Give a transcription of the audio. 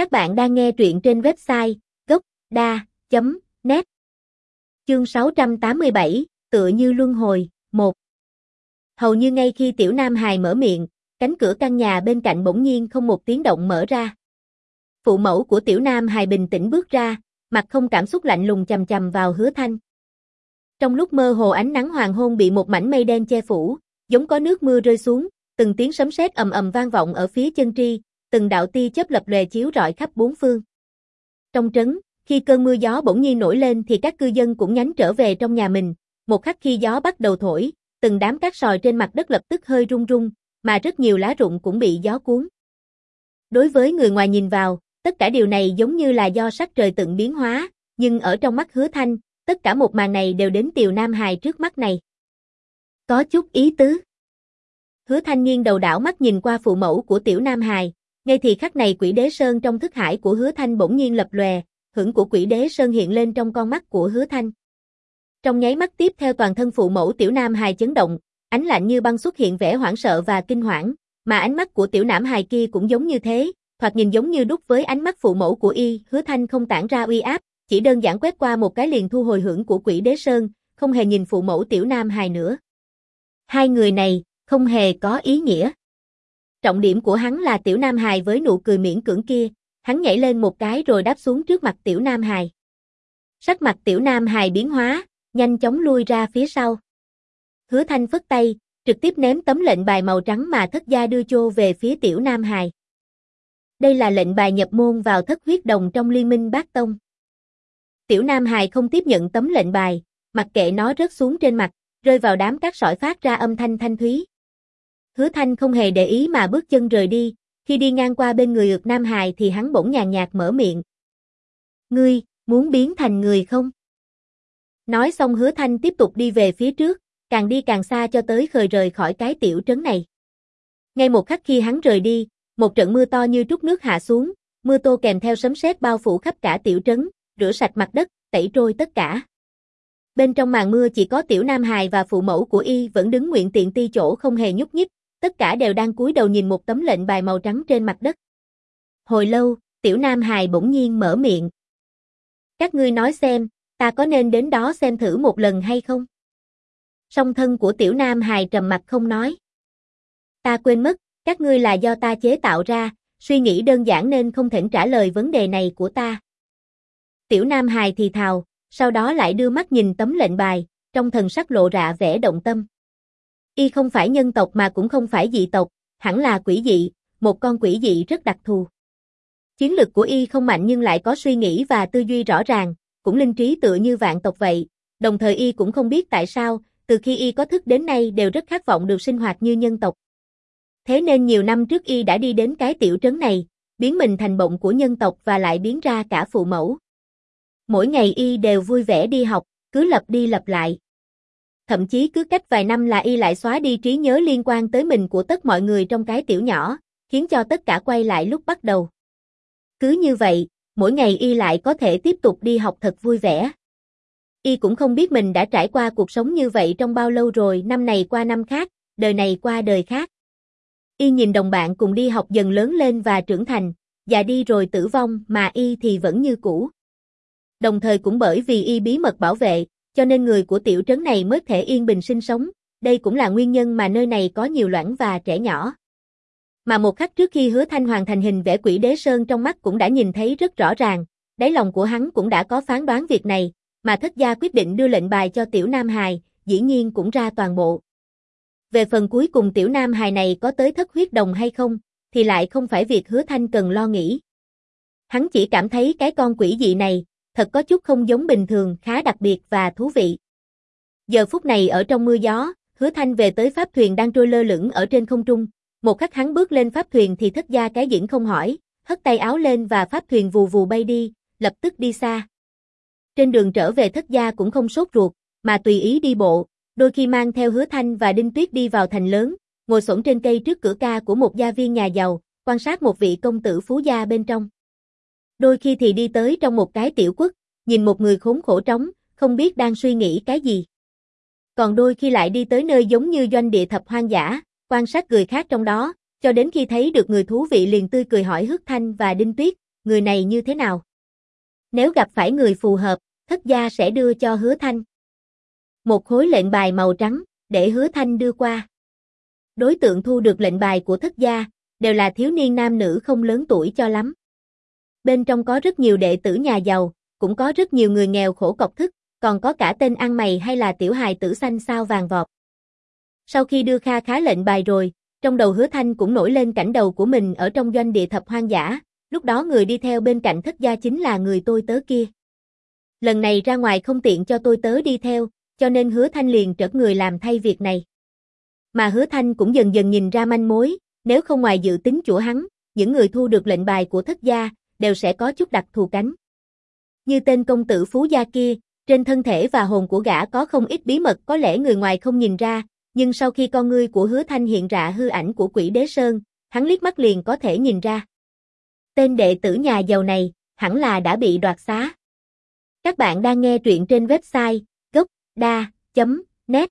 Các bạn đang nghe truyện trên website gốc.da.net Chương 687, tựa như luân hồi, 1 Hầu như ngay khi tiểu nam hài mở miệng, cánh cửa căn nhà bên cạnh bỗng nhiên không một tiếng động mở ra. Phụ mẫu của tiểu nam hài bình tĩnh bước ra, mặt không cảm xúc lạnh lùng chầm chầm vào hứa thanh. Trong lúc mơ hồ ánh nắng hoàng hôn bị một mảnh mây đen che phủ, giống có nước mưa rơi xuống, từng tiếng sấm sét ầm ầm vang vọng ở phía chân tri, từng đạo tia chớp lập lòe chiếu rọi khắp bốn phương. Trong trấn, khi cơn mưa gió bỗng nhiên nổi lên thì các cư dân cũng nhánh trở về trong nhà mình, một khắc khi gió bắt đầu thổi, từng đám cát sòi trên mặt đất lập tức hơi rung rung, mà rất nhiều lá rụng cũng bị gió cuốn. Đối với người ngoài nhìn vào, tất cả điều này giống như là do sắc trời tận biến hóa, nhưng ở trong mắt hứa thanh, tất cả một màn này đều đến tiều Nam Hài trước mắt này. Có chút ý tứ. Hứa thanh nghiêng đầu đảo mắt nhìn qua phụ mẫu của tiểu Nam Hài, ngay thì khắc này quỷ đế sơn trong thức hải của hứa thanh bỗng nhiên lập lòe, hưởng của quỷ đế sơn hiện lên trong con mắt của hứa thanh. Trong nháy mắt tiếp theo toàn thân phụ mẫu tiểu Nam Hài chấn động, ánh lạnh như băng xuất hiện vẻ hoảng sợ và kinh hoảng, mà ánh mắt của tiểu Nam Hài kia cũng giống như thế, thoạt nhìn giống như đúc với ánh mắt phụ mẫu của y, hứa thanh không tản ra uy áp, chỉ đơn giản quét qua một cái liền thu hồi hưởng của quỷ đế sơn, không hề nhìn phụ mẫu tiểu Nam Hài nữa. Hai người này, không hề có ý nghĩa. Trọng điểm của hắn là tiểu Nam Hài với nụ cười miễn cưỡng kia, hắn nhảy lên một cái rồi đáp xuống trước mặt tiểu Nam Hài. Sắc mặt tiểu Nam Hài biến hóa, nhanh chóng lui ra phía sau. Hứa Thanh phất tay, trực tiếp ném tấm lệnh bài màu trắng mà thất gia đưa chô về phía tiểu Nam Hài. Đây là lệnh bài nhập môn vào thất huyết đồng trong liên minh bát tông. Tiểu Nam Hài không tiếp nhận tấm lệnh bài, mặc kệ nó rớt xuống trên mặt, rơi vào đám cát sỏi phát ra âm thanh thanh thúy. Hứa Thanh không hề để ý mà bước chân rời đi, khi đi ngang qua bên người ược Nam Hài thì hắn bỗng nhàn nhạt mở miệng. Ngươi, muốn biến thành người không? Nói xong hứa Thanh tiếp tục đi về phía trước, càng đi càng xa cho tới khời rời khỏi cái tiểu trấn này. Ngay một khắc khi hắn rời đi, một trận mưa to như trút nước hạ xuống, mưa tô kèm theo sấm sét bao phủ khắp cả tiểu trấn, rửa sạch mặt đất, tẩy trôi tất cả. Bên trong màn mưa chỉ có tiểu Nam Hài và phụ mẫu của y vẫn đứng nguyện tiện ti chỗ không hề nhúc nhích, tất cả đều đang cúi đầu nhìn một tấm lệnh bài màu trắng trên mặt đất. Hồi lâu, tiểu Nam Hài bỗng nhiên mở miệng. Các ngươi nói xem, ta có nên đến đó xem thử một lần hay không? Song thân của tiểu Nam Hài trầm mặt không nói. Ta quên mất, các ngươi là do ta chế tạo ra, suy nghĩ đơn giản nên không thể trả lời vấn đề này của ta. Tiểu Nam Hài thì thào, sau đó lại đưa mắt nhìn tấm lệnh bài, trong thần sắc lộ ra vẻ động tâm. Y không phải nhân tộc mà cũng không phải dị tộc, hẳn là quỷ dị, một con quỷ dị rất đặc thù. Chiến lực của Y không mạnh nhưng lại có suy nghĩ và tư duy rõ ràng, cũng linh trí tựa như vạn tộc vậy, đồng thời Y cũng không biết tại sao, từ khi Y có thức đến nay đều rất khát vọng được sinh hoạt như nhân tộc. Thế nên nhiều năm trước Y đã đi đến cái tiểu trấn này, biến mình thành bụng của nhân tộc và lại biến ra cả phụ mẫu. Mỗi ngày Y đều vui vẻ đi học, cứ lập đi lập lại, thậm chí cứ cách vài năm là y lại xóa đi trí nhớ liên quan tới mình của tất mọi người trong cái tiểu nhỏ, khiến cho tất cả quay lại lúc bắt đầu. Cứ như vậy, mỗi ngày y lại có thể tiếp tục đi học thật vui vẻ. Y cũng không biết mình đã trải qua cuộc sống như vậy trong bao lâu rồi, năm này qua năm khác, đời này qua đời khác. Y nhìn đồng bạn cùng đi học dần lớn lên và trưởng thành, già đi rồi tử vong mà Y thì vẫn như cũ. Đồng thời cũng bởi vì Y bí mật bảo vệ, cho nên người của tiểu trấn này mới thể yên bình sinh sống, đây cũng là nguyên nhân mà nơi này có nhiều loãng và trẻ nhỏ. Mà một khắc trước khi hứa thanh hoàn thành hình vẽ quỷ đế sơn trong mắt cũng đã nhìn thấy rất rõ ràng, đáy lòng của hắn cũng đã có phán đoán việc này, mà thất gia quyết định đưa lệnh bài cho tiểu nam hài, dĩ nhiên cũng ra toàn bộ. Về phần cuối cùng tiểu nam hài này có tới thất huyết đồng hay không, thì lại không phải việc hứa thanh cần lo nghĩ. Hắn chỉ cảm thấy cái con quỷ dị này, thật có chút không giống bình thường, khá đặc biệt và thú vị. Giờ phút này ở trong mưa gió, hứa thanh về tới pháp thuyền đang trôi lơ lửng ở trên không trung. Một khắc hắn bước lên pháp thuyền thì thất gia cái diễn không hỏi, hất tay áo lên và pháp thuyền vù vù bay đi, lập tức đi xa. Trên đường trở về thất gia cũng không sốt ruột, mà tùy ý đi bộ, đôi khi mang theo hứa thanh và đinh tuyết đi vào thành lớn, ngồi xổm trên cây trước cửa ca của một gia viên nhà giàu, quan sát một vị công tử phú gia bên trong đôi khi thì đi tới trong một cái tiểu quốc, nhìn một người khốn khổ trống, không biết đang suy nghĩ cái gì. Còn đôi khi lại đi tới nơi giống như doanh địa thập hoang dã, quan sát người khác trong đó, cho đến khi thấy được người thú vị liền tươi cười hỏi Hước Thanh và Đinh Tuyết, người này như thế nào? Nếu gặp phải người phù hợp, thất gia sẽ đưa cho hứa thanh. Một khối lệnh bài màu trắng, để hứa thanh đưa qua. Đối tượng thu được lệnh bài của thất gia, đều là thiếu niên nam nữ không lớn tuổi cho lắm. Bên trong có rất nhiều đệ tử nhà giàu, cũng có rất nhiều người nghèo khổ cọc thức, còn có cả tên ăn mày hay là tiểu hài tử xanh sao vàng vọt. Sau khi đưa Kha khá lệnh bài rồi, trong đầu hứa thanh cũng nổi lên cảnh đầu của mình ở trong doanh địa thập hoang dã, lúc đó người đi theo bên cạnh thất gia chính là người tôi tớ kia. Lần này ra ngoài không tiện cho tôi tớ đi theo, cho nên hứa thanh liền trở người làm thay việc này. Mà hứa thanh cũng dần dần nhìn ra manh mối, nếu không ngoài dự tính của hắn, những người thu được lệnh bài của thất gia, đều sẽ có chút đặc thù cánh. Như tên công tử Phú Gia kia, trên thân thể và hồn của gã có không ít bí mật có lẽ người ngoài không nhìn ra, nhưng sau khi con ngươi của hứa thanh hiện ra hư ảnh của quỷ đế sơn, hắn liếc mắt liền có thể nhìn ra. Tên đệ tử nhà giàu này, hẳn là đã bị đoạt xá. Các bạn đang nghe truyện trên website gocda.net.